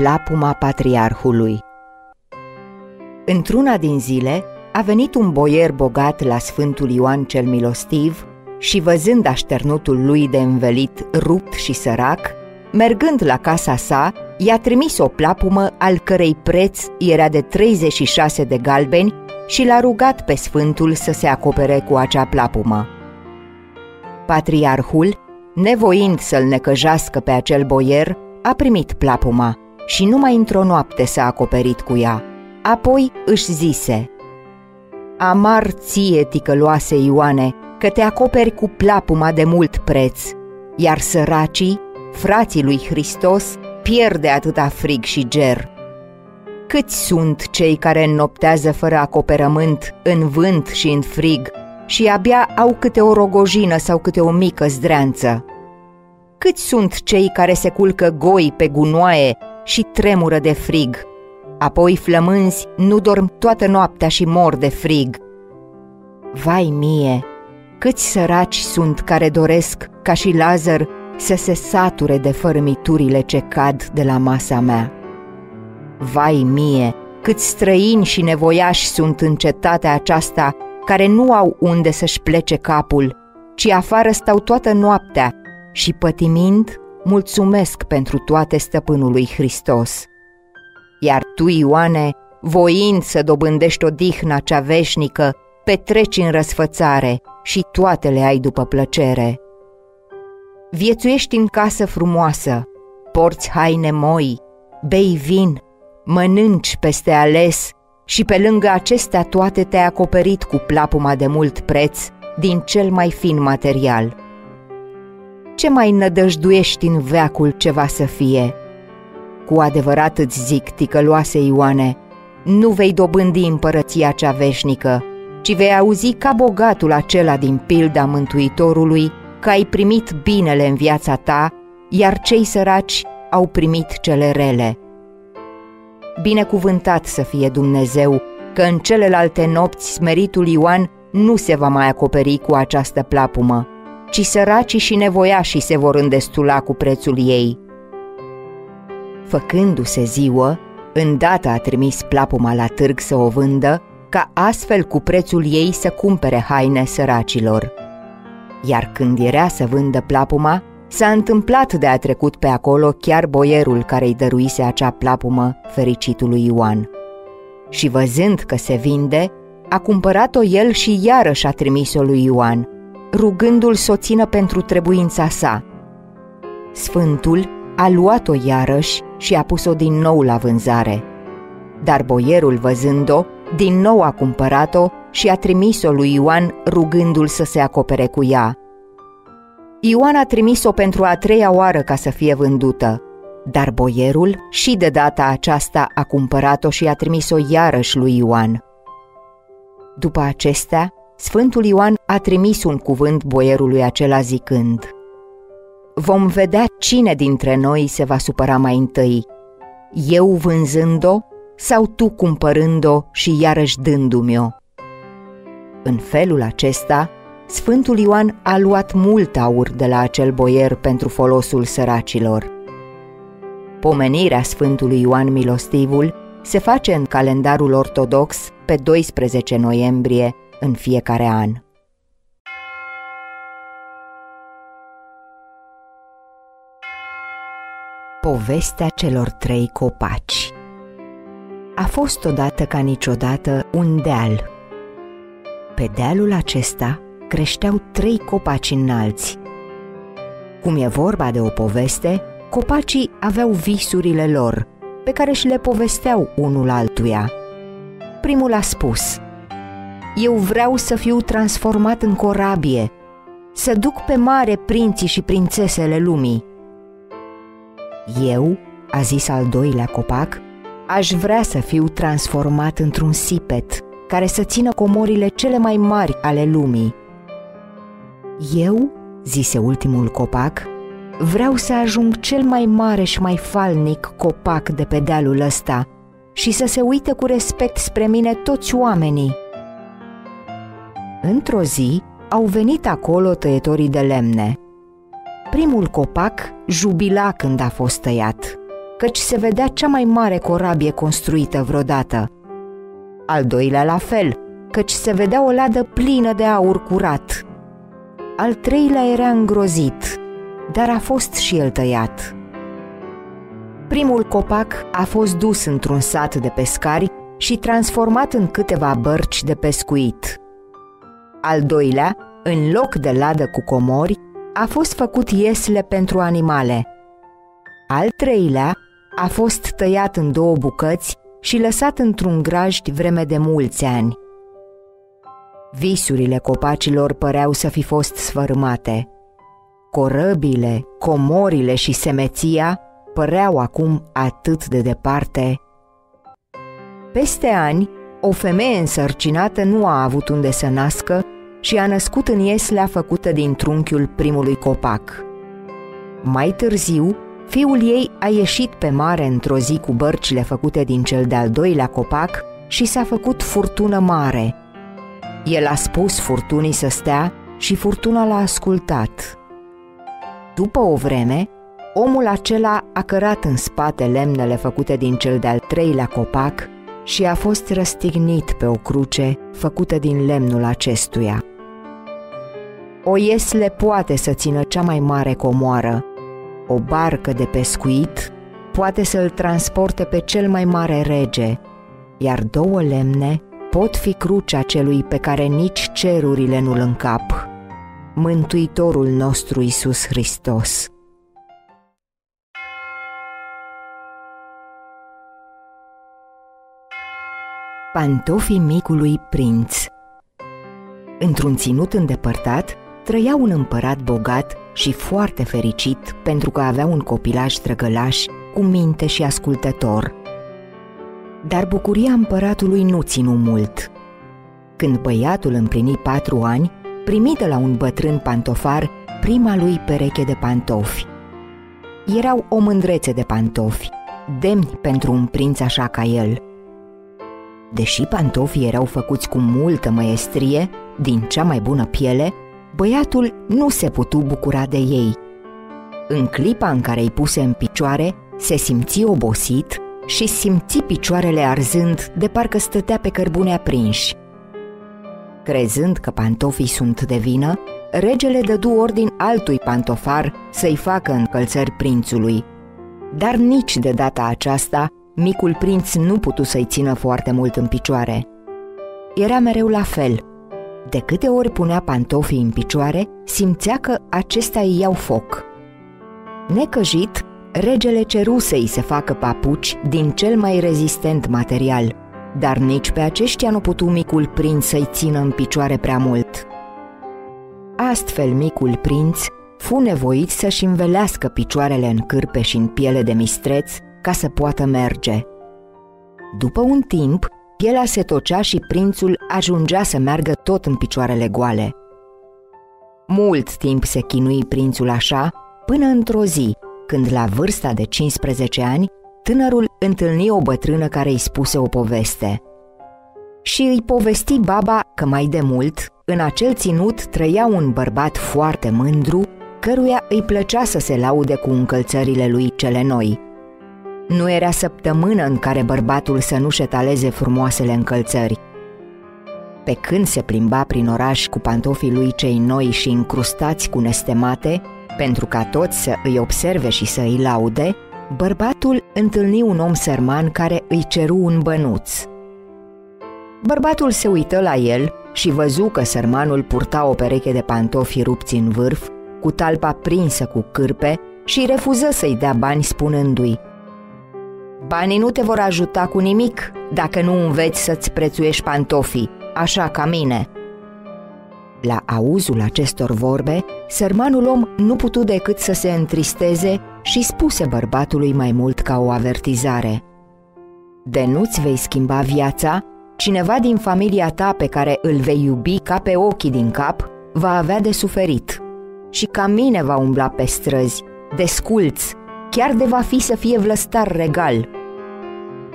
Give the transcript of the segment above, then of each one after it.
Plapuma patriarhului Într-una din zile a venit un boier bogat la Sfântul Ioan cel Milostiv și văzând așternutul lui de învelit rupt și sărac, mergând la casa sa, i-a trimis o plapumă al cărei preț era de 36 de galbeni și l-a rugat pe Sfântul să se acopere cu acea plapumă. Patriarhul, nevoind să-l necăjească pe acel boier, a primit plapuma și numai într-o noapte s-a acoperit cu ea. Apoi își zise, Amar ție, ticăloase Ioane, că te acoperi cu plapuma de mult preț, iar săracii, frații lui Hristos, pierde atâta frig și ger. Câți sunt cei care înnoptează fără acoperământ, în vânt și în frig, și abia au câte o rogojină sau câte o mică zdreanță? Câți sunt cei care se culcă goi pe gunoaie și tremură de frig, apoi flămânzi nu dorm toată noaptea și mor de frig? Vai mie, câți săraci sunt care doresc, ca și Lazar, să se sature de fărâmiturile ce cad de la masa mea. Vai mie, câți străini și nevoiași sunt în cetatea aceasta care nu au unde să-și plece capul, ci afară stau toată noaptea și pătimind mulțumesc pentru toate stăpânului Hristos. Iar tu, Ioane, voind să dobândești o dihnă cea veșnică, petreci în răsfățare și toate le ai după plăcere. Viețuiești în casă frumoasă, porți haine moi, bei vin, mănânci peste ales și pe lângă acestea toate te-ai acoperit cu plapuma de mult preț din cel mai fin material. Ce mai nădăjduiești în veacul ceva să fie? Cu adevărat îți zic, ticăloase Ioane, nu vei dobândi împărăția cea veșnică, ci vei auzi ca bogatul acela din pilda Mântuitorului că ai primit binele în viața ta, iar cei săraci au primit cele rele. Binecuvântat să fie Dumnezeu, că în celelalte nopți smeritul Ioan nu se va mai acoperi cu această plapumă, ci săracii și nevoiașii se vor îndestula cu prețul ei. Făcându-se ziua, îndată a trimis plapuma la târg să o vândă, ca astfel cu prețul ei să cumpere haine săracilor. Iar când era să vândă plapuma, s-a întâmplat de a trecut pe acolo chiar boierul care îi dăruise acea plapumă fericitului Ioan. Și văzând că se vinde, a cumpărat-o el și iarăși a trimis-o lui Ioan, rugându-l să o țină pentru trebuința sa. Sfântul a luat-o iarăși și a pus-o din nou la vânzare. Dar boierul, văzând-o, din nou a cumpărat-o și a trimis-o lui Ioan rugându-l să se acopere cu ea. Ioan a trimis-o pentru a treia oară ca să fie vândută, dar boierul și de data aceasta a cumpărat-o și a trimis-o iarăși lui Ioan. După acestea, Sfântul Ioan a trimis un cuvânt boierului acela zicând Vom vedea cine dintre noi se va supăra mai întâi, eu vânzând-o sau tu cumpărând-o și iarăși dându-mi-o? În felul acesta, Sfântul Ioan a luat mult aur de la acel boier pentru folosul săracilor. Pomenirea Sfântului Ioan Milostivul se face în calendarul ortodox pe 12 noiembrie în fiecare an. Povestea celor trei copaci A fost odată ca niciodată un deal. Pe dealul acesta creșteau trei copaci înalți. Cum e vorba de o poveste, copacii aveau visurile lor, pe care și le povesteau unul altuia. Primul a spus, Eu vreau să fiu transformat în corabie, să duc pe mare prinții și prințesele lumii. Eu, a zis al doilea copac, aș vrea să fiu transformat într-un sipet care să țină comorile cele mai mari ale lumii. Eu, zise ultimul copac, vreau să ajung cel mai mare și mai falnic copac de pe dealul ăsta și să se uite cu respect spre mine toți oamenii. Într-o zi au venit acolo tăietorii de lemne. Primul copac jubila când a fost tăiat, căci se vedea cea mai mare corabie construită vreodată. Al doilea la fel, căci se vedea o ladă plină de aur curat. Al treilea era îngrozit, dar a fost și el tăiat. Primul copac a fost dus într-un sat de pescari și transformat în câteva bărci de pescuit. Al doilea, în loc de ladă cu comori, a fost făcut iesle pentru animale. Al treilea a fost tăiat în două bucăți și lăsat într-un grajd vreme de mulți ani. Visurile copacilor păreau să fi fost sfărâmate. Corăbile, comorile și semeția păreau acum atât de departe. Peste ani, o femeie însărcinată nu a avut unde să nască și a născut în ieslea făcută din trunchiul primului copac. Mai târziu, fiul ei a ieșit pe mare într-o zi cu bărcile făcute din cel de-al doilea copac și s-a făcut furtună mare. El a spus furtunii să stea și furtuna l-a ascultat. După o vreme, omul acela a cărat în spate lemnele făcute din cel de-al treilea copac și a fost răstignit pe o cruce făcută din lemnul acestuia. O iesle poate să țină cea mai mare comoară. O barcă de pescuit poate să-l transporte pe cel mai mare rege, iar două lemne pot fi crucea celui pe care nici cerurile nu-l încap. Mântuitorul nostru Isus Hristos. Pantofii micului prinț Într-un ținut îndepărtat, trăia un împărat bogat și foarte fericit pentru că avea un copilaj drăgălaș cu minte și ascultător. Dar bucuria împăratului nu ținu mult. Când băiatul împlini patru ani, primi de la un bătrân pantofar prima lui pereche de pantofi. Erau o mândrețe de pantofi, demni pentru un prinț așa ca el. Deși pantofii erau făcuți cu multă măiestrie, din cea mai bună piele, băiatul nu se putu bucura de ei. În clipa în care îi puse în picioare, se simți obosit și simți picioarele arzând de parcă stătea pe cărbune aprinși. Crezând că pantofii sunt de vină, regele dădu ordin altui pantofar să-i facă încălțări prințului. Dar nici de data aceasta, micul prinț nu putu să-i țină foarte mult în picioare. Era mereu la fel – de câte ori punea pantofii în picioare, simțea că acestea îi iau foc. Necăjit, regele ceru să-i se facă papuci din cel mai rezistent material, dar nici pe aceștia nu putu micul prinț să-i țină în picioare prea mult. Astfel, micul prinț fu nevoit să-și învelească picioarele în cârpe și în piele de mistreț ca să poată merge. După un timp, Pielea se tocea și prințul ajungea să meargă tot în picioarele goale. Mult timp se chinui prințul așa, până într-o zi, când la vârsta de 15 ani, tânărul întâlni o bătrână care îi spuse o poveste. Și îi povesti baba că mai de mult, în acel ținut trăia un bărbat foarte mândru, căruia îi plăcea să se laude cu încălțările lui cele noi – nu era săptămână în care bărbatul să nu șetaleze frumoasele încălțări. Pe când se plimba prin oraș cu pantofii lui cei noi și încrustați cu nestemate, pentru ca toți să îi observe și să îi laude, bărbatul întâlni un om sărman care îi ceru un bănuț. Bărbatul se uită la el și văzu că sărmanul purta o pereche de pantofi rupți în vârf, cu talpa prinsă cu cârpe și refuză să-i dea bani spunându-i Banii nu te vor ajuta cu nimic dacă nu înveți să-ți prețuiești pantofii, așa ca mine. La auzul acestor vorbe, sărmanul om nu putu decât să se întristeze și spuse bărbatului mai mult ca o avertizare. De nu-ți vei schimba viața, cineva din familia ta pe care îl vei iubi ca pe ochii din cap va avea de suferit. Și ca mine va umbla pe străzi, desculți, chiar de va fi să fie vlăstar regal.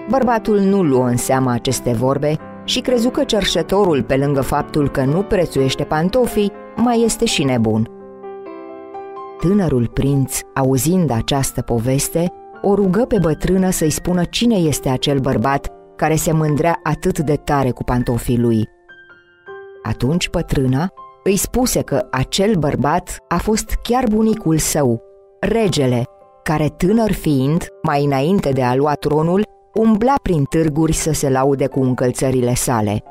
Bărbatul nu luă în seama aceste vorbe și crezu că cerșetorul, pe lângă faptul că nu prețuiește pantofii, mai este și nebun. Tânărul prinț, auzind această poveste, o rugă pe bătrână să-i spună cine este acel bărbat care se mândrea atât de tare cu pantofii lui. Atunci bătrâna îi spuse că acel bărbat a fost chiar bunicul său, regele, care tânăr fiind, mai înainte de a lua tronul, umbla prin târguri să se laude cu încălțările sale.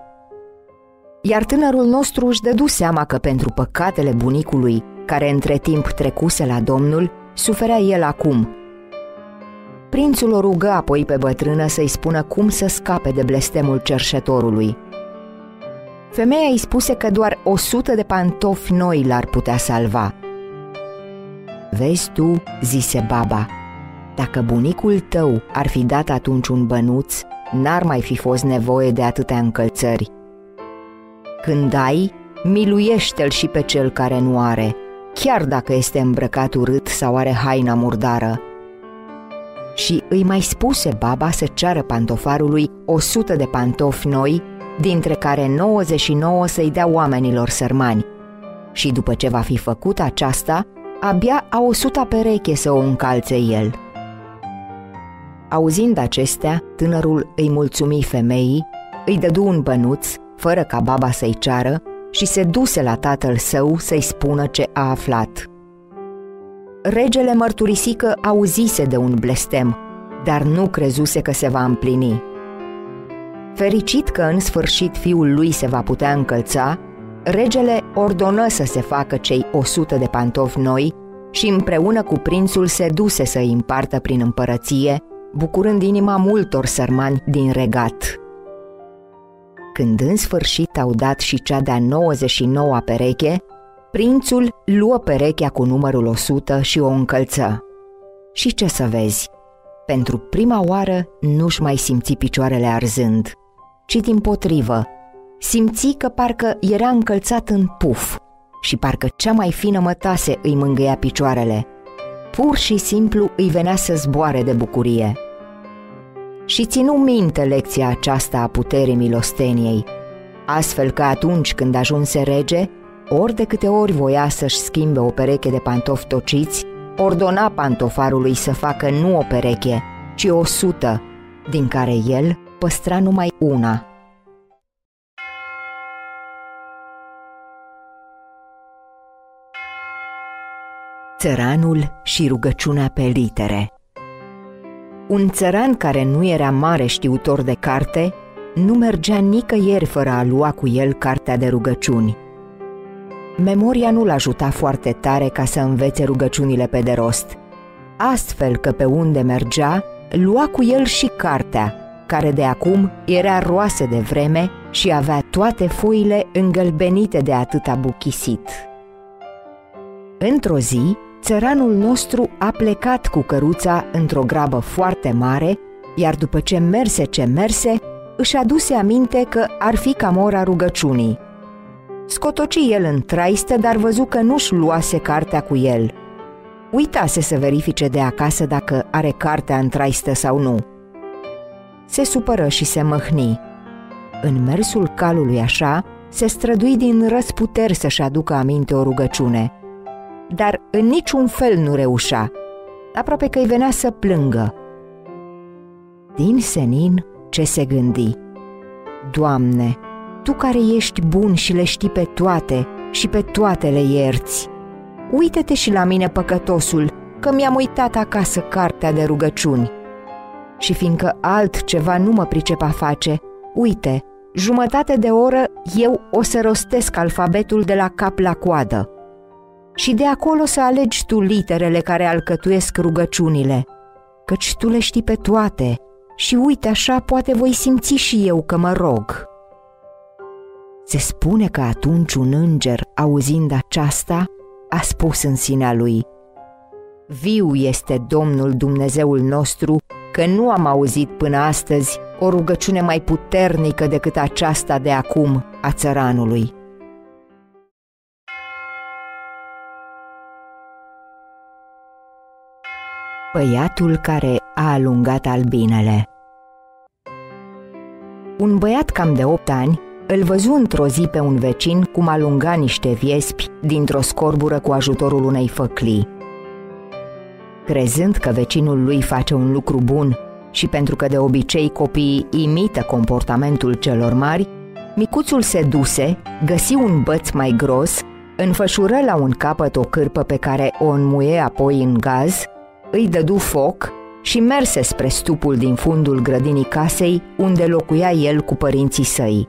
Iar tânărul nostru își dădu seama că pentru păcatele bunicului, care între timp trecuse la Domnul, suferea el acum. Prințul o rugă apoi pe bătrână să-i spună cum să scape de blestemul cerșetorului. Femeia îi spuse că doar o sută de pantofi noi l-ar putea salva. Vezi tu, zise baba, dacă bunicul tău ar fi dat atunci un bănuț, n-ar mai fi fost nevoie de atâtea încălțări. Când ai, miluiește-l și pe cel care nu are, chiar dacă este îmbrăcat urât sau are haina murdară. Și îi mai spuse baba să ceară pantofarului o sută de pantofi noi, dintre care 99 să-i dea oamenilor sărmani. Și după ce va fi făcut aceasta, abia a o suta pereche să o încalțe el. Auzind acestea, tânărul îi mulțumi femeii, îi dădu un bănuț, fără ca baba să-i ceară, și se duse la tatăl său să-i spună ce a aflat. Regele mărturisi că auzise de un blestem, dar nu crezuse că se va împlini. Fericit că în sfârșit fiul lui se va putea încălța, regele ordonă să se facă cei o sută de pantofi noi și împreună cu prințul se duse să îi împartă prin împărăție, bucurând inima multor sărmani din regat. Când în sfârșit au dat și cea de-a 99-a pereche, prințul luă perechea cu numărul 100 și o încălță. Și ce să vezi, pentru prima oară nu-și mai simți picioarele arzând, ci din potrivă, simți că parcă era încălțat în puf și parcă cea mai fină mătase îi mângâia picioarele. Pur și simplu îi venea să zboare de bucurie și ținu minte lecția aceasta a puterii milosteniei, astfel că atunci când ajunse rege, ori de câte ori voia să-și schimbe o pereche de pantofi tociți, ordona pantofarului să facă nu o pereche, ci o sută, din care el păstra numai una. Țăranul și rugăciunea pe litere un țăran care nu era mare știutor de carte nu mergea nicăieri fără a lua cu el cartea de rugăciuni. Memoria nu-l ajuta foarte tare ca să învețe rugăciunile pe de rost, astfel că pe unde mergea, lua cu el și cartea, care de acum era roasă de vreme și avea toate foile îngălbenite de atâta buchisit. Într-o zi, țăranul nostru a plecat cu căruța într-o grabă foarte mare, iar după ce merse ce merse, își aduse aminte că ar fi cam ora rugăciunii. Scotoci el în traistă, dar văzu că nu-și luase cartea cu el. Uitase să verifice de acasă dacă are cartea în traistă sau nu. Se supără și se măhni. În mersul calului așa, se strădui din răsputeri să-și aducă aminte o rugăciune – dar în niciun fel nu reușea. Aproape că îi venea să plângă. Din senin ce se gândi. Doamne, Tu care ești bun și le știi pe toate și pe toate le ierți, uite-te și la mine păcătosul, că mi-am uitat acasă cartea de rugăciuni. Și fiindcă altceva nu mă pricep a face, uite, jumătate de oră eu o să rostesc alfabetul de la cap la coadă și de acolo să alegi tu literele care alcătuiesc rugăciunile, căci tu le știi pe toate și uite așa poate voi simți și eu că mă rog. Se spune că atunci un înger, auzind aceasta, a spus în sinea lui, Viu este Domnul Dumnezeul nostru, că nu am auzit până astăzi o rugăciune mai puternică decât aceasta de acum a țăranului. Băiatul care a alungat albinele Un băiat cam de opt ani îl văzu într-o zi pe un vecin cum alunga niște viespi dintr-o scorbură cu ajutorul unei făclii. Crezând că vecinul lui face un lucru bun și pentru că de obicei copiii imită comportamentul celor mari, micuțul se duse, găsi un băț mai gros, înfășură la un capăt o cârpă pe care o înmuie apoi în gaz, îi dădu foc și merse spre stupul din fundul grădinii casei unde locuia el cu părinții săi.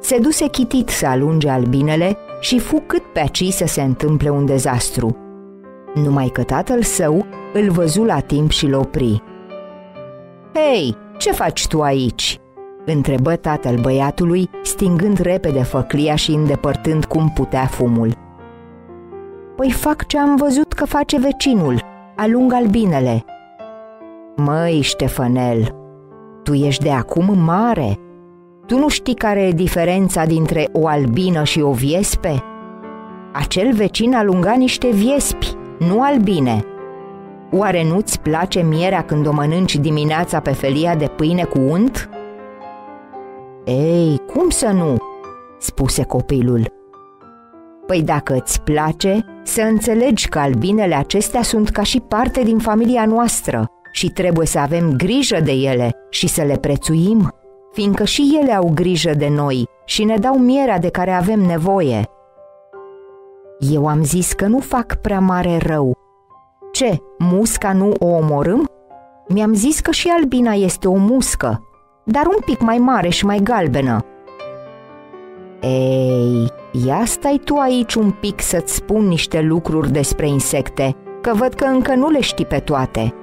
Se duse chitit să alunge albinele și fu cât pe aci să se întâmple un dezastru. Numai că tatăl său îl văzu la timp și l opri. Hei, ce faci tu aici?" întrebă tatăl băiatului, stingând repede făclia și îndepărtând cum putea fumul. Păi fac ce am văzut că face vecinul, alung albinele." Măi, Ștefănel, tu ești de acum mare. Tu nu știi care e diferența dintre o albină și o viespe? Acel vecin alunga niște viespi, nu albine. Oare nu-ți place mierea când o mănânci dimineața pe felia de pâine cu unt? Ei, cum să nu? spuse copilul. Păi dacă îți place, să înțelegi că albinele acestea sunt ca și parte din familia noastră și trebuie să avem grijă de ele și să le prețuim, fiindcă și ele au grijă de noi și ne dau mierea de care avem nevoie. Eu am zis că nu fac prea mare rău. Ce, musca nu o omorâm? Mi-am zis că și albina este o muscă, dar un pic mai mare și mai galbenă. Ei, ia stai tu aici un pic să-ți spun niște lucruri despre insecte, că văd că încă nu le știi pe toate.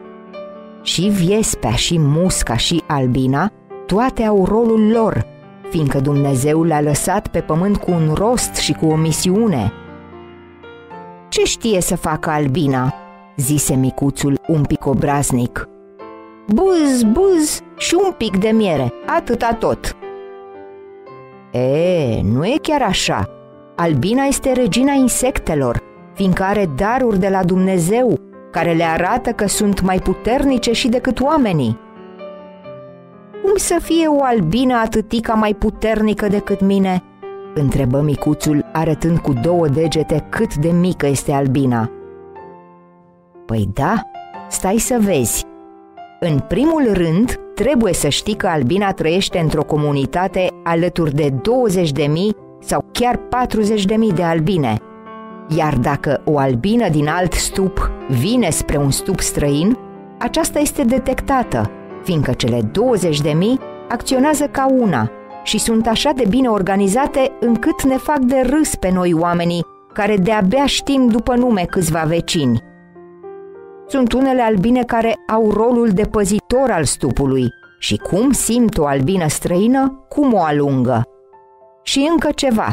Și viespea, și musca, și albina, toate au rolul lor, fiindcă Dumnezeu le-a lăsat pe pământ cu un rost și cu o misiune. Ce știe să facă albina?" zise micuțul un pic obraznic. Buz, buz și un pic de miere, atâta tot. E, nu e chiar așa. Albina este regina insectelor, fiindcă are daruri de la Dumnezeu, care le arată că sunt mai puternice și decât oamenii. Cum să fie o albină atâtica mai puternică decât mine?" întrebă micuțul, arătând cu două degete cât de mică este albina. Păi da, stai să vezi. În primul rând, trebuie să știi că albina trăiește într-o comunitate alături de 20.000 sau chiar 40.000 de albine. Iar dacă o albină din alt stup vine spre un stup străin, aceasta este detectată, fiindcă cele 20.000 acționează ca una și sunt așa de bine organizate încât ne fac de râs pe noi oamenii care de-abia știm după nume câțiva vecini. Sunt unele albine care au rolul de păzitor al stupului și cum simt o albină străină, cum o alungă. Și încă ceva.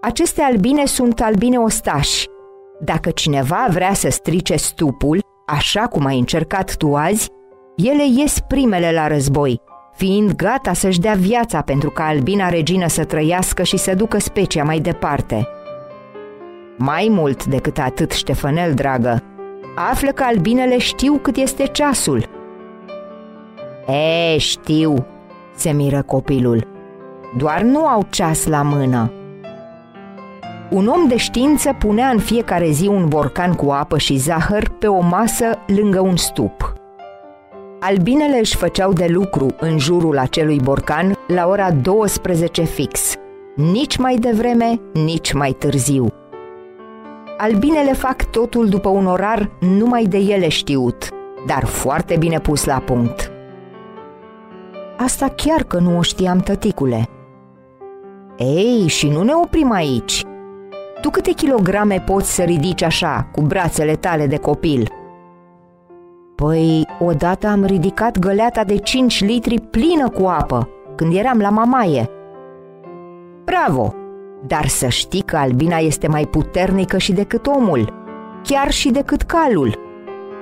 Aceste albine sunt albine ostași. Dacă cineva vrea să strice stupul, așa cum ai încercat tu azi, ele ies primele la război, fiind gata să-și dea viața pentru ca albina regină să trăiască și să ducă specia mai departe. Mai mult decât atât, Ștefănel, dragă, află că albinele știu cât este ceasul. E, știu, se miră copilul. Doar nu au ceas la mână. Un om de știință punea în fiecare zi un borcan cu apă și zahăr pe o masă lângă un stup. Albinele își făceau de lucru în jurul acelui borcan la ora 12 fix, nici mai devreme, nici mai târziu – albinele fac totul după un orar numai de ele știut, dar foarte bine pus la punct. Asta chiar că nu o știam, tăticule. Ei, și nu ne oprim aici. Tu câte kilograme poți să ridici așa, cu brațele tale de copil? Păi, odată am ridicat găleata de 5 litri plină cu apă, când eram la mamaie. Bravo! Dar să știi că albina este mai puternică și decât omul, chiar și decât calul.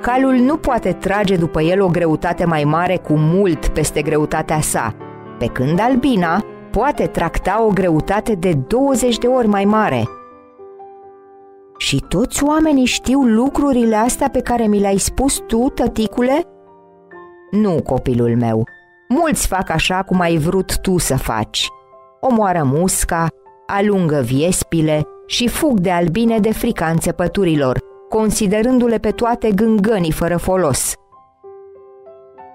Calul nu poate trage după el o greutate mai mare cu mult peste greutatea sa, pe când albina poate tracta o greutate de 20 de ori mai mare. Și toți oamenii știu lucrurile astea pe care mi le-ai spus tu, tăticule? Nu, copilul meu. Mulți fac așa cum ai vrut tu să faci. Omoară musca, alungă viespile și fug de albine de frica înțepăturilor, considerându-le pe toate gângănii fără folos.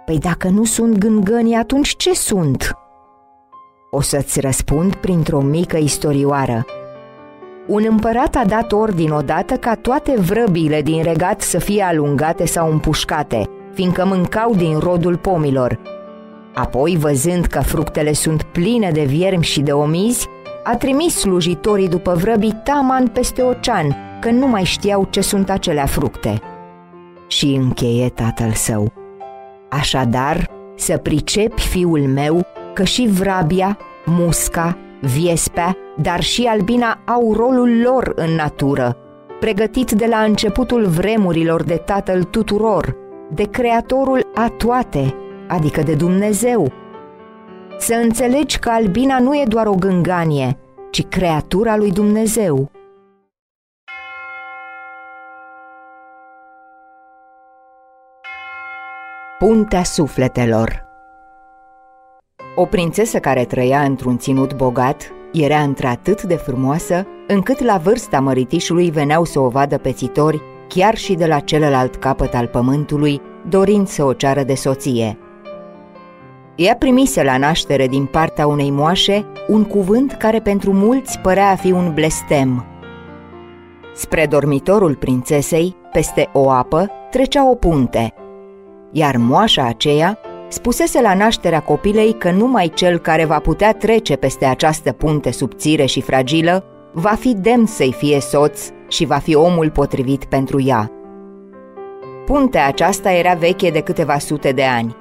Păi dacă nu sunt gângănii, atunci ce sunt? O să-ți răspund printr-o mică istorioară. Un împărat a dat ordin odată ca toate vrăbile din regat să fie alungate sau împușcate, fiindcă mâncau din rodul pomilor. Apoi, văzând că fructele sunt pline de viermi și de omizi, a trimis slujitorii după vrăbii taman peste ocean, că nu mai știau ce sunt acelea fructe. Și încheie tatăl său. Așadar, să pricepi, fiul meu, că și vrabia, musca, viespea, dar și albina au rolul lor în natură, pregătit de la începutul vremurilor de tatăl tuturor, de creatorul a toate, adică de Dumnezeu. Să înțelegi că albina nu e doar o gânganie, ci creatura lui Dumnezeu. Puntea sufletelor O prințesă care trăia într-un ținut bogat era într-atât de frumoasă încât la vârsta măritișului veneau să o vadă pețitori chiar și de la celălalt capăt al pământului, dorind să o ceară de soție. Ea primise la naștere din partea unei moașe un cuvânt care pentru mulți părea a fi un blestem. Spre dormitorul prințesei, peste o apă, trecea o punte – iar moașa aceea spusese la nașterea copilei că numai cel care va putea trece peste această punte subțire și fragilă va fi demn să-i fie soț și va fi omul potrivit pentru ea. Puntea aceasta era veche de câteva sute de ani.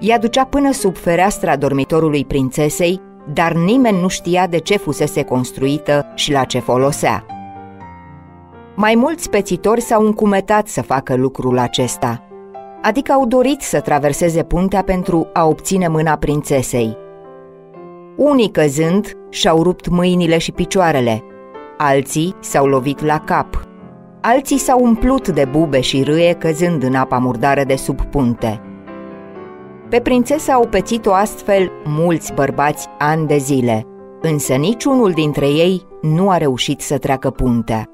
Ea ducea până sub fereastra dormitorului prințesei, dar nimeni nu știa de ce fusese construită și la ce folosea. Mai mulți pețitori s-au încumetat să facă lucrul acesta – adică au dorit să traverseze puntea pentru a obține mâna prințesei. Unii căzând și-au rupt mâinile și picioarele, alții s-au lovit la cap, alții s-au umplut de bube și râie căzând în apa murdară de sub punte. Pe prințesa au pețit-o astfel mulți bărbați ani de zile, însă niciunul dintre ei nu a reușit să treacă puntea.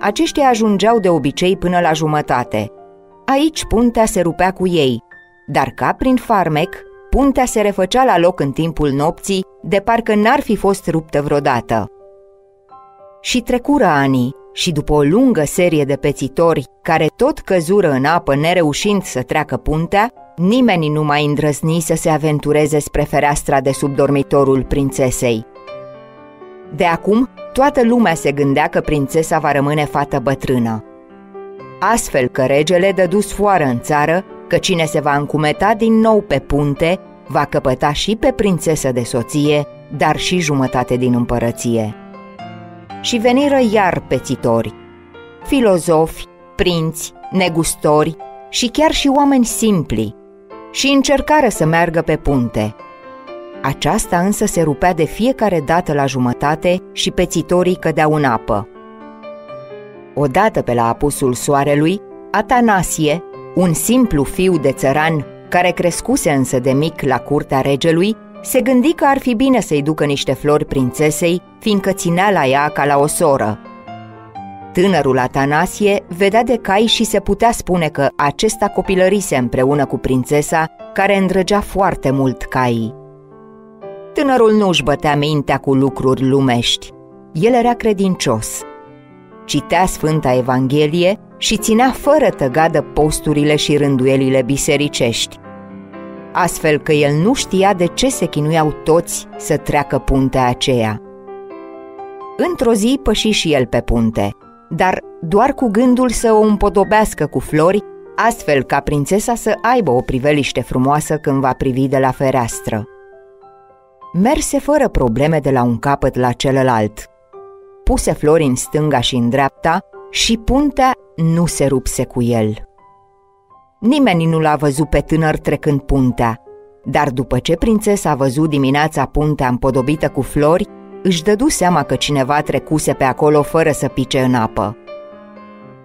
Aceștia ajungeau de obicei până la jumătate – Aici puntea se rupea cu ei, dar ca prin farmec, puntea se refăcea la loc în timpul nopții, de parcă n-ar fi fost ruptă vreodată. Și trecură anii și după o lungă serie de pețitori care tot căzură în apă nereușind să treacă puntea, nimeni nu mai îndrăzni să se aventureze spre fereastra de sub dormitorul prințesei. De acum, toată lumea se gândea că prințesa va rămâne fată bătrână astfel că regele dădu sfoară în țară că cine se va încumeta din nou pe punte va căpăta și pe prințesă de soție, dar și jumătate din împărăție. Și veniră iar pețitori, filozofi, prinți, negustori și chiar și oameni simpli, și încercară să meargă pe punte. Aceasta însă se rupea de fiecare dată la jumătate și pețitorii cădeau în apă. Odată pe la apusul soarelui, Atanasie, un simplu fiu de țăran care crescuse însă de mic la curtea regelui, se gândi că ar fi bine să-i ducă niște flori prințesei, fiindcă ținea la ea ca la o soră. Tânărul Atanasie vedea de cai și se putea spune că acesta copilărise împreună cu prințesa, care îndrăgea foarte mult caii. Tânărul nu își bătea mintea cu lucruri lumești. El era credincios – citea Sfânta Evanghelie și ținea fără tăgadă posturile și rânduielile bisericești. Astfel că el nu știa de ce se chinuiau toți să treacă puntea aceea. Într-o zi păși și el pe punte, dar doar cu gândul să o împodobească cu flori, astfel ca prințesa să aibă o priveliște frumoasă când va privi de la fereastră. Merse fără probleme de la un capăt la celălalt – puse flori în stânga și în dreapta și puntea nu se rupse cu el. Nimeni nu l-a văzut pe tânăr trecând puntea, dar după ce prințesa a văzut dimineața puntea împodobită cu flori, își dădu seama că cineva trecuse pe acolo fără să pice în apă.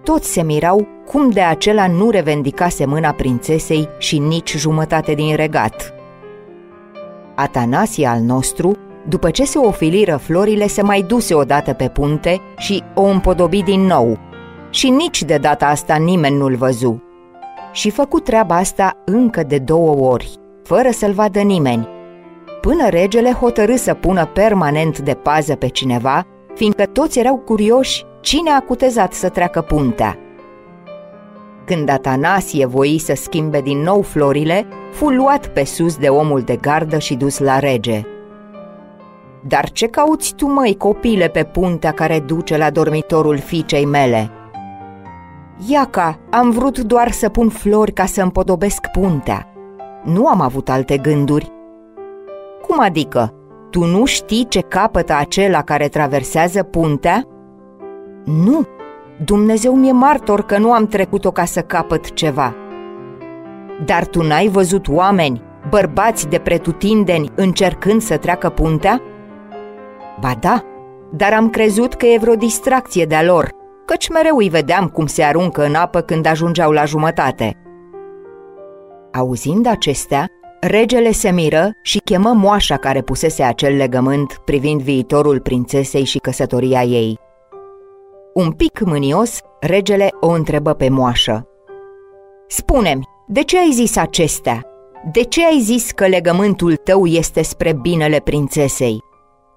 Toți se mirau cum de acela nu revendicase mâna prințesei și nici jumătate din regat. Atanasie al nostru după ce se ofiliră florile, se mai duse odată pe punte și o împodobi din nou. și nici de data asta nimeni nu-l văzu. Și făcut treaba asta încă de două ori, fără să-l vadă nimeni, până regele hotărâ să pună permanent de pază pe cineva, fiindcă toți erau curioși cine a cutezat să treacă puntea. Când Atanasie voi să schimbe din nou florile, fu luat pe sus de omul de gardă și dus la rege. Dar ce cauți tu, măi, copile, pe puntea care duce la dormitorul fiicei mele?" Iaca, am vrut doar să pun flori ca să împodobesc puntea. Nu am avut alte gânduri. Cum adică? Tu nu știi ce capătă acela care traversează puntea? Nu, Dumnezeu mi-e martor că nu am trecut-o ca să capăt ceva. Dar tu n-ai văzut oameni, bărbați de pretutindeni, încercând să treacă puntea? Ba da, dar am crezut că e vreo distracție de-a lor, căci mereu îi vedeam cum se aruncă în apă când ajungeau la jumătate. Auzind acestea, regele se miră și chemă moașa care pusese acel legământ privind viitorul prințesei și căsătoria ei. Un pic mânios, regele o întrebă pe moașă. Spune-mi, de ce ai zis acestea? De ce ai zis că legământul tău este spre binele prințesei?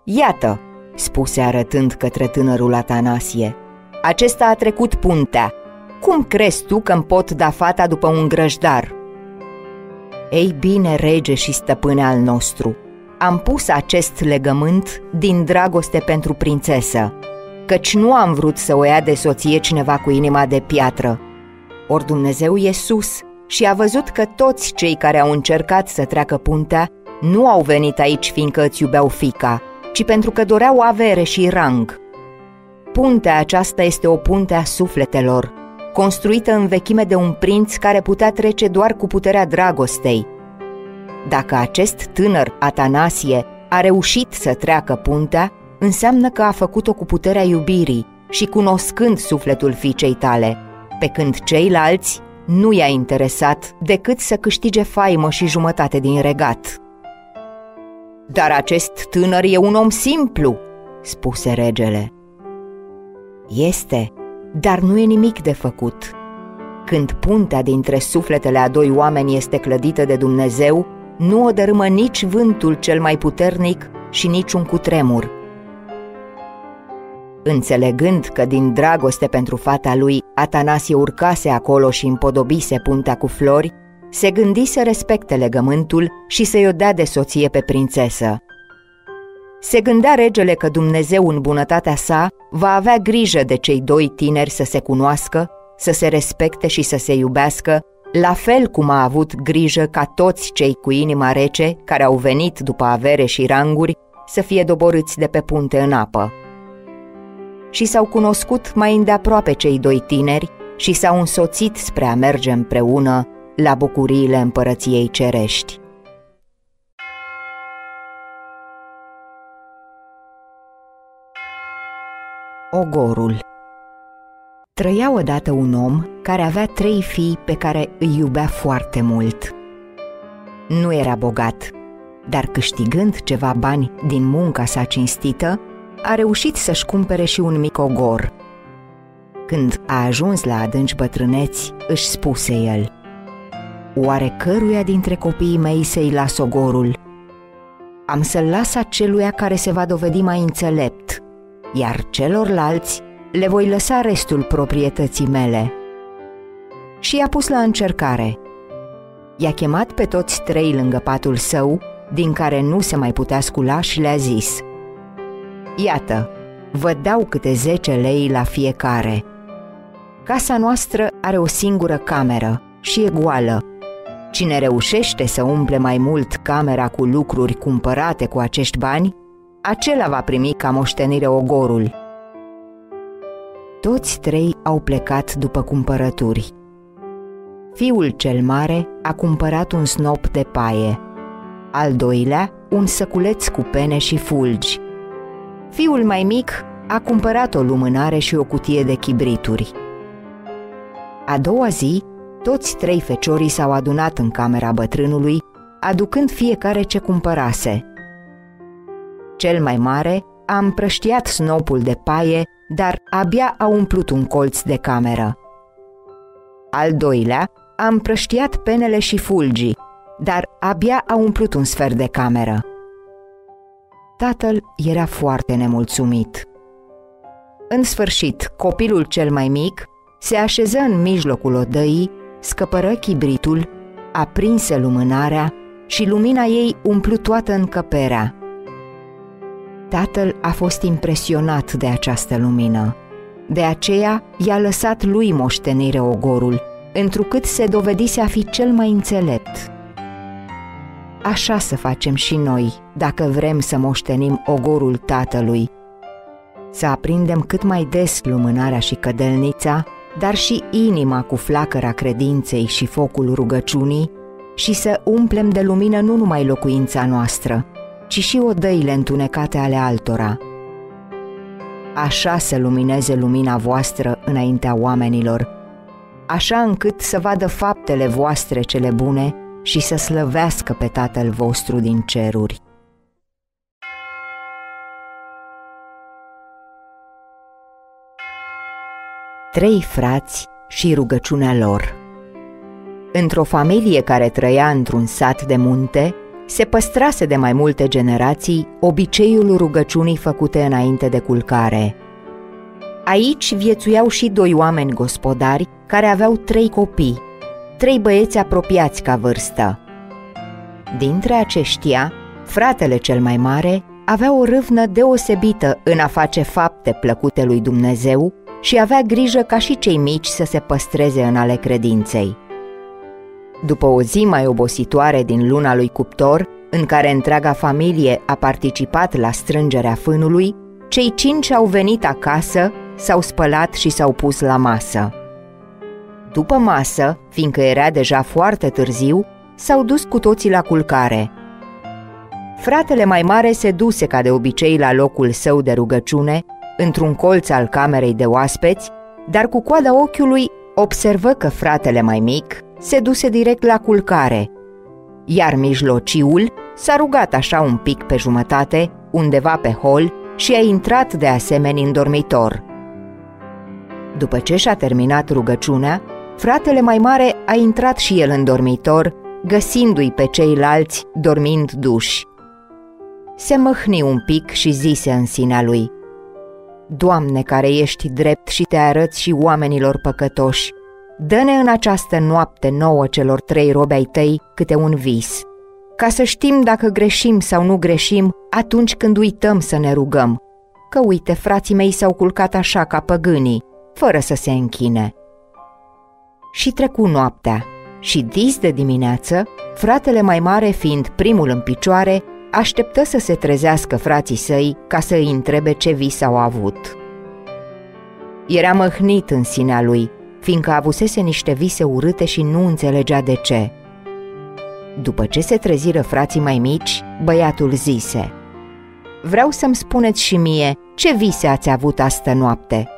Iată, spuse arătând către tânărul Atanasie, acesta a trecut puntea. Cum crezi tu că îmi pot da fata după un grăjdar?" Ei bine, rege și stăpâne al nostru, am pus acest legământ din dragoste pentru prințesă, căci nu am vrut să o ia de soție cineva cu inima de piatră. Ori Dumnezeu e sus și a văzut că toți cei care au încercat să treacă puntea nu au venit aici fiindcă îți iubeau fica, ci pentru că doreau avere și rang. Puntea aceasta este o punte a sufletelor, construită în vechime de un prinț care putea trece doar cu puterea dragostei. Dacă acest tânăr, Atanasie, a reușit să treacă puntea, înseamnă că a făcut-o cu puterea iubirii și cunoscând sufletul fiicei tale, pe când ceilalți nu i-a interesat decât să câștige faimă și jumătate din regat. Dar acest tânăr e un om simplu, spuse regele. Este, dar nu e nimic de făcut. Când puntea dintre sufletele a doi oameni este clădită de Dumnezeu, nu o dărâmă nici vântul cel mai puternic și nici un cutremur. Înțelegând că din dragoste pentru fata lui Atanasie urcase acolo și împodobise puntea cu flori, se gândi să respecte legământul și să-i o dea de soție pe prințesă. Se gândea regele că Dumnezeu în bunătatea sa va avea grijă de cei doi tineri să se cunoască, să se respecte și să se iubească, la fel cum a avut grijă ca toți cei cu inima rece, care au venit după avere și ranguri, să fie doborâți de pe punte în apă. Și s-au cunoscut mai îndeaproape cei doi tineri și s-au însoțit spre a merge împreună la bucuriile împărăției cerești. Ogorul Trăia odată un om care avea trei fii pe care îi iubea foarte mult. Nu era bogat, dar câștigând ceva bani din munca sa cinstită, a reușit să-și cumpere și un mic ogor. Când a ajuns la adânci bătrâneți, își spuse el Oare căruia dintre copiii mei să-i las ogorul? Am să-l las aceluia care se va dovedi mai înțelept – iar celorlalți le voi lăsa restul proprietății mele. Și i-a pus la încercare. I-a chemat pe toți trei lângă patul său, din care nu se mai putea scula și le-a zis Iată, vă dau câte zece lei la fiecare. Casa noastră are o singură cameră și e goală. Cine reușește să umple mai mult camera cu lucruri cumpărate cu acești bani, acela va primi ca moștenire ogorul. Toți trei au plecat după cumpărături. Fiul cel mare a cumpărat un snop de paie, al doilea un săculeț cu pene și fulgi. Fiul mai mic a cumpărat o lumânare și o cutie de chibrituri. A doua zi, toți trei feciorii s-au adunat în camera bătrânului, aducând fiecare ce cumpărase – cel mai mare a împrăștiat snopul de paie, dar abia a umplut un colț de cameră. Al doilea a împrăștiat penele și fulgii, dar abia a umplut un sfert de cameră. Tatăl era foarte nemulțumit. În sfârșit, copilul cel mai mic se așeză în mijlocul odăii, scăpără chibritul, aprinse lumânarea și lumina ei umplu toată încăperea. Tatăl a fost impresionat de această lumină. De aceea i-a lăsat lui moștenire ogorul, întrucât se dovedise a fi cel mai înțelept. Așa să facem și noi, dacă vrem să moștenim ogorul tatălui. Să aprindem cât mai des lumânarea și cădelnița, dar și inima cu flacăra credinței și focul rugăciunii și să umplem de lumină nu numai locuința noastră, ci și odăile întunecate ale altora. Așa să lumineze lumina voastră înaintea oamenilor, așa încât să vadă faptele voastre cele bune și să slăvească pe Tatăl vostru din ceruri. Trei frați și rugăciunea lor Într-o familie care trăia într-un sat de munte, se păstrase de mai multe generații obiceiul rugăciunii făcute înainte de culcare. Aici viețuiau și doi oameni gospodari care aveau trei copii, trei băieți apropiați ca vârstă. Dintre aceștia, fratele cel mai mare avea o râvnă deosebită în a face fapte plăcute lui Dumnezeu și avea grijă ca și cei mici să se păstreze în ale credinței. După o zi mai obositoare din luna lui Cuptor, în care întreaga familie a participat la strângerea fânului, cei cinci au venit acasă, s-au spălat și s-au pus la masă. După masă, fiindcă era deja foarte târziu, s-au dus cu toții la culcare. Fratele mai mare se duse ca de obicei la locul său de rugăciune, într-un colț al camerei de oaspeți, dar cu coada ochiului observă că fratele mai mic se duse direct la culcare, iar mijlociul s-a rugat așa un pic pe jumătate, undeva pe hol, și a intrat de asemenea în dormitor. După ce și-a terminat rugăciunea, fratele mai mare a intrat și el în dormitor, găsindu-i pe ceilalți dormind duși. Se măhni un pic și zise în sinea lui, Doamne care ești drept și te arăți și oamenilor păcătoși, dă-ne în această noapte nouă celor trei robe ai tăi câte un vis, ca să știm dacă greșim sau nu greșim atunci când uităm să ne rugăm, că uite, frații mei s-au culcat așa ca păgânii, fără să se închine. Și trecu noaptea și dis de dimineață, fratele mai mare fiind primul în picioare, așteptă să se trezească frații săi ca să îi întrebe ce vis au avut. Era măhnit în sinea lui, fiindcă avusese niște vise urâte și nu înțelegea de ce. După ce se treziră frații mai mici, băiatul zise Vreau să-mi spuneți și mie ce vise ați avut astă noapte.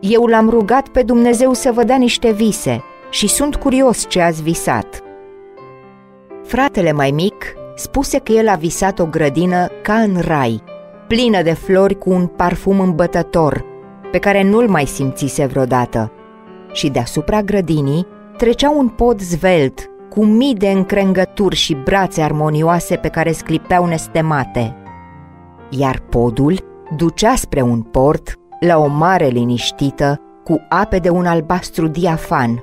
Eu l-am rugat pe Dumnezeu să vă dea niște vise și sunt curios ce ați visat. Fratele mai mic spuse că el a visat o grădină ca în rai, plină de flori cu un parfum îmbătător, pe care nu-l mai simțise vreodată. Și deasupra grădinii trecea un pod zvelt, cu mii de încrengături și brațe armonioase pe care sclipeau nestemate. Iar podul ducea spre un port, la o mare liniștită, cu ape de un albastru diafan,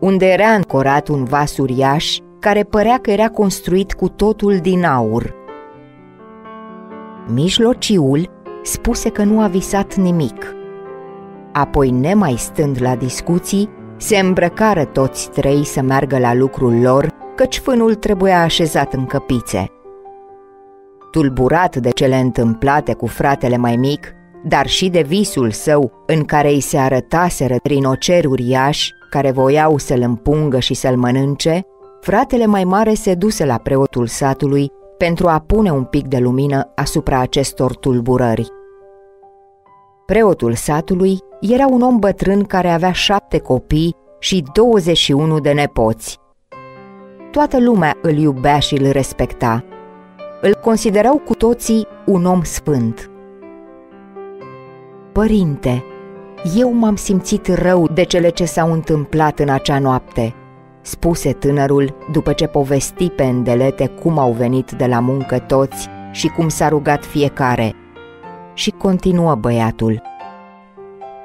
unde era ancorat un vas uriaș care părea că era construit cu totul din aur. Mijlociul spuse că nu a visat nimic. Apoi, nemai stând la discuții, se îmbrăcară toți trei să meargă la lucrul lor, căci fânul trebuia așezat în căpițe. Tulburat de cele întâmplate cu fratele mai mic, dar și de visul său în care îi se arătaseră trinoceri uriași care voiau să-l împungă și să-l mănânce, fratele mai mare se duse la preotul satului pentru a pune un pic de lumină asupra acestor tulburări. Preotul satului era un om bătrân care avea șapte copii și 21 de nepoți. Toată lumea îl iubea și îl respecta. Îl considerau cu toții un om sfânt. Părinte, eu m-am simțit rău de cele ce s-au întâmplat în acea noapte, spuse tânărul după ce povesti pe îndelete cum au venit de la muncă toți și cum s-a rugat fiecare. Și continuă băiatul.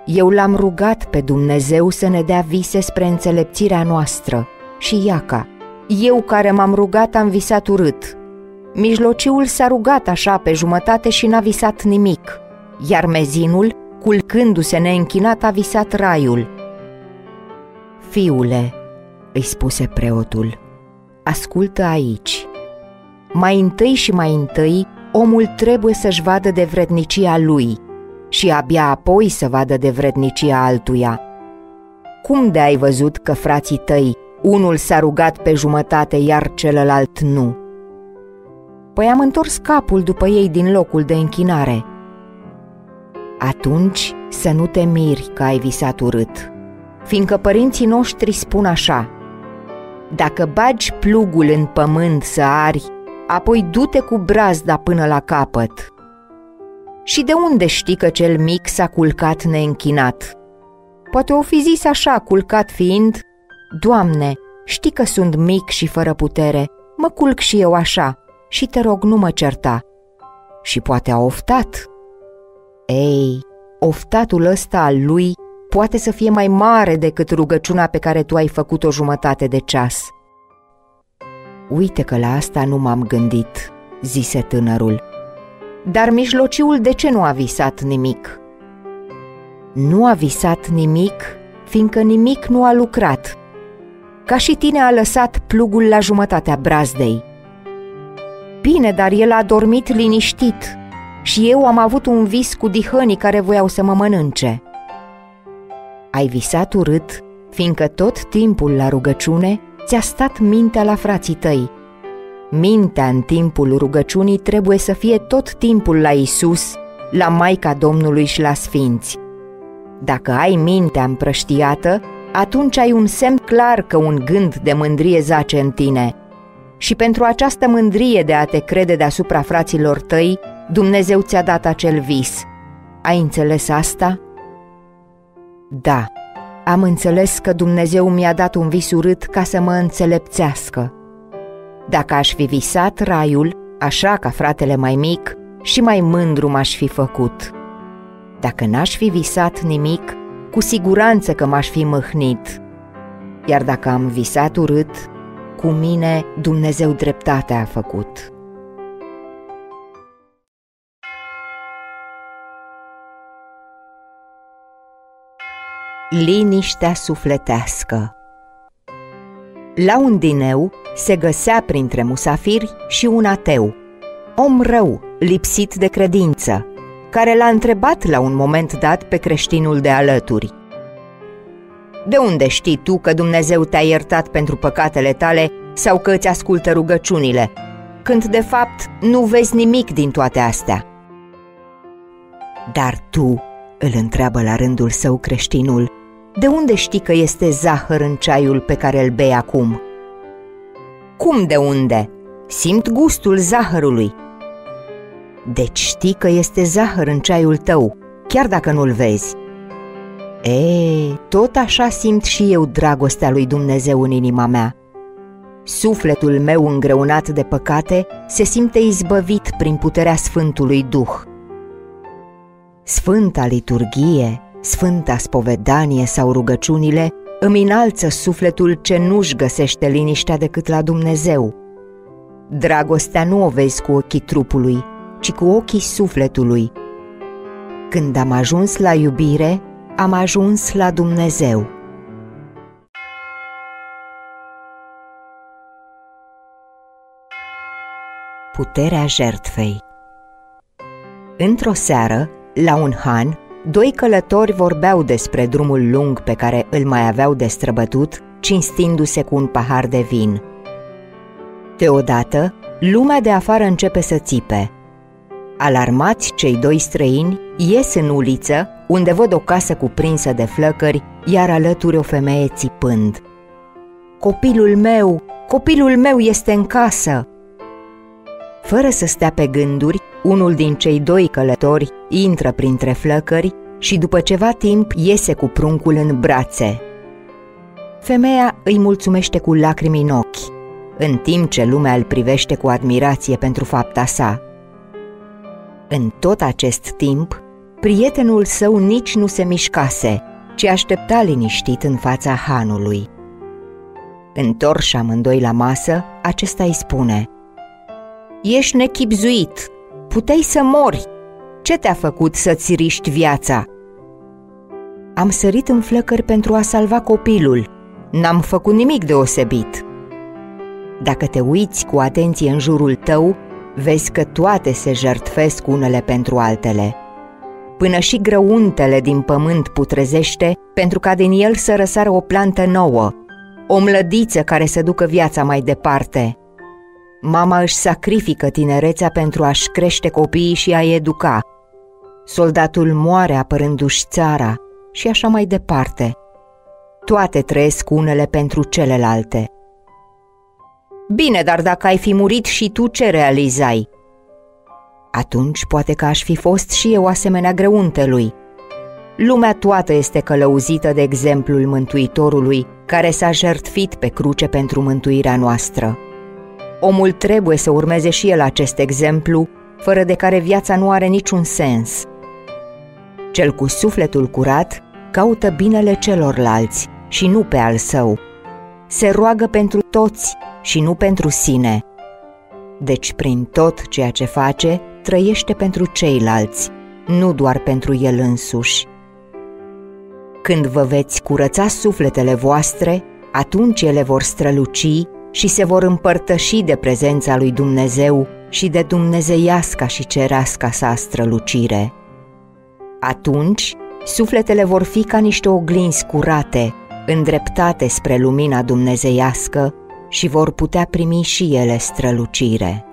Eu l-am rugat pe Dumnezeu să ne dea vise spre înțelepțirea noastră și iaca. Eu care m-am rugat am visat urât. Mijlociul s-a rugat așa pe jumătate și n-a visat nimic, iar mezinul, culcându-se neînchinat, a visat raiul. Fiule, îi spuse preotul, ascultă aici. Mai întâi și mai întâi, omul trebuie să-și vadă de vrednicia lui și abia apoi să vadă de vrednicia altuia. Cum de ai văzut că frații tăi, unul s-a rugat pe jumătate, iar celălalt nu? Păi am întors capul după ei din locul de închinare. Atunci să nu te miri că ai visat urât, fiindcă părinții noștri spun așa, Dacă bagi plugul în pământ să ari, apoi du-te cu brazda până la capăt. Și de unde știi că cel mic s-a culcat neînchinat? Poate o fi zis așa, culcat fiind, Doamne, știi că sunt mic și fără putere, mă culc și eu așa și te rog nu mă certa. Și poate a oftat. Ei, oftatul ăsta al lui poate să fie mai mare decât rugăciunea pe care tu ai făcut-o jumătate de ceas. Uite că la asta nu m-am gândit, zise tânărul. Dar mijlociul de ce nu a visat nimic? Nu a visat nimic, fiindcă nimic nu a lucrat. Ca și tine a lăsat plugul la jumătatea brazdei. Bine, dar el a dormit liniștit și eu am avut un vis cu dihănii care voiau să mă mănânce. Ai visat urât, fiindcă tot timpul la rugăciune ți-a stat mintea la frații tăi. Mintea în timpul rugăciunii trebuie să fie tot timpul la Isus, la Maica Domnului și la Sfinți. Dacă ai mintea împrăștiată, atunci ai un semn clar că un gând de mândrie zace în tine. Și pentru această mândrie de a te crede deasupra fraților tăi, Dumnezeu ți-a dat acel vis. Ai înțeles asta? Da, am înțeles că Dumnezeu mi-a dat un vis urât ca să mă înțelepțească. Dacă aș fi visat raiul, așa ca fratele mai mic, și mai mândru m-aș fi făcut. Dacă n-aș fi visat nimic, cu siguranță că m-aș fi mâhnit. Iar dacă am visat urât, cu mine Dumnezeu dreptate a făcut. Liniștea sufletească La un dineu se găsea printre musafiri și un ateu, om rău, lipsit de credință, care l-a întrebat la un moment dat pe creștinul de alături. De unde știi tu că Dumnezeu te-a iertat pentru păcatele tale sau că îți ascultă rugăciunile, când de fapt nu vezi nimic din toate astea? Dar tu, îl întreabă la rândul său creștinul, de unde știi că este zahăr în ceaiul pe care îl bei acum? Cum de unde? Simt gustul zahărului. Deci știi că este zahăr în ceaiul tău, chiar dacă nu-l vezi. E, tot așa simt și eu dragostea lui Dumnezeu în inima mea. Sufletul meu îngreunat de păcate se simte izbăvit prin puterea Sfântului Duh. Sfânta liturghie, Sfânta spovedanie sau rugăciunile îmi înalță sufletul ce nu-și găsește liniștea decât la Dumnezeu. Dragostea nu o vezi cu ochii trupului, ci cu ochii sufletului. Când am ajuns la iubire, am ajuns la Dumnezeu. Puterea jertfei Într-o seară, la un han, doi călători vorbeau despre drumul lung pe care îl mai aveau de străbătut, cinstindu-se cu un pahar de vin. Deodată, lumea de afară începe să țipe – Alarmați, cei doi străini ies în uliță, unde văd o casă cuprinsă de flăcări, iar alături o femeie țipând. Copilul meu, copilul meu este în casă! Fără să stea pe gânduri, unul din cei doi călători intră printre flăcări, și după ceva timp iese cu pruncul în brațe. Femeia îi mulțumește cu lacrimi în ochi, în timp ce lumea îl privește cu admirație pentru fapta sa. În tot acest timp, prietenul său nici nu se mișcase, ci aștepta liniștit în fața hanului. Întorși amândoi la masă, acesta îi spune Ești nechipzuit, puteai să mori, ce te-a făcut să-ți riști viața?" Am sărit în flăcări pentru a salva copilul, n-am făcut nimic deosebit." Dacă te uiți cu atenție în jurul tău, vezi că toate se jertfesc unele pentru altele. Până și grăuntele din pământ putrezește pentru ca din el să răsară o plantă nouă, o mlădiță care să ducă viața mai departe. Mama își sacrifică tinerețea pentru a-și crește copiii și a-i educa. Soldatul moare apărându-și țara și așa mai departe. Toate trăiesc unele pentru celelalte – Bine, dar dacă ai fi murit și tu, ce realizai? Atunci poate că aș fi fost și eu asemenea greuntelui. Lumea toată este călăuzită de exemplul Mântuitorului, care s-a jertfit pe cruce pentru mântuirea noastră. Omul trebuie să urmeze și el acest exemplu, fără de care viața nu are niciun sens. Cel cu sufletul curat caută binele celorlalți și nu pe al său. Se roagă pentru toți și nu pentru sine. Deci, prin tot ceea ce face, trăiește pentru ceilalți, nu doar pentru el însuși. Când vă veți curăța sufletele voastre, atunci ele vor străluci și se vor împărtăși de prezența lui Dumnezeu și de dumnezeiasca și cereasca sa strălucire. Atunci, sufletele vor fi ca niște oglinzi curate, îndreptate spre lumina dumnezeiască și vor putea primi și ele strălucire.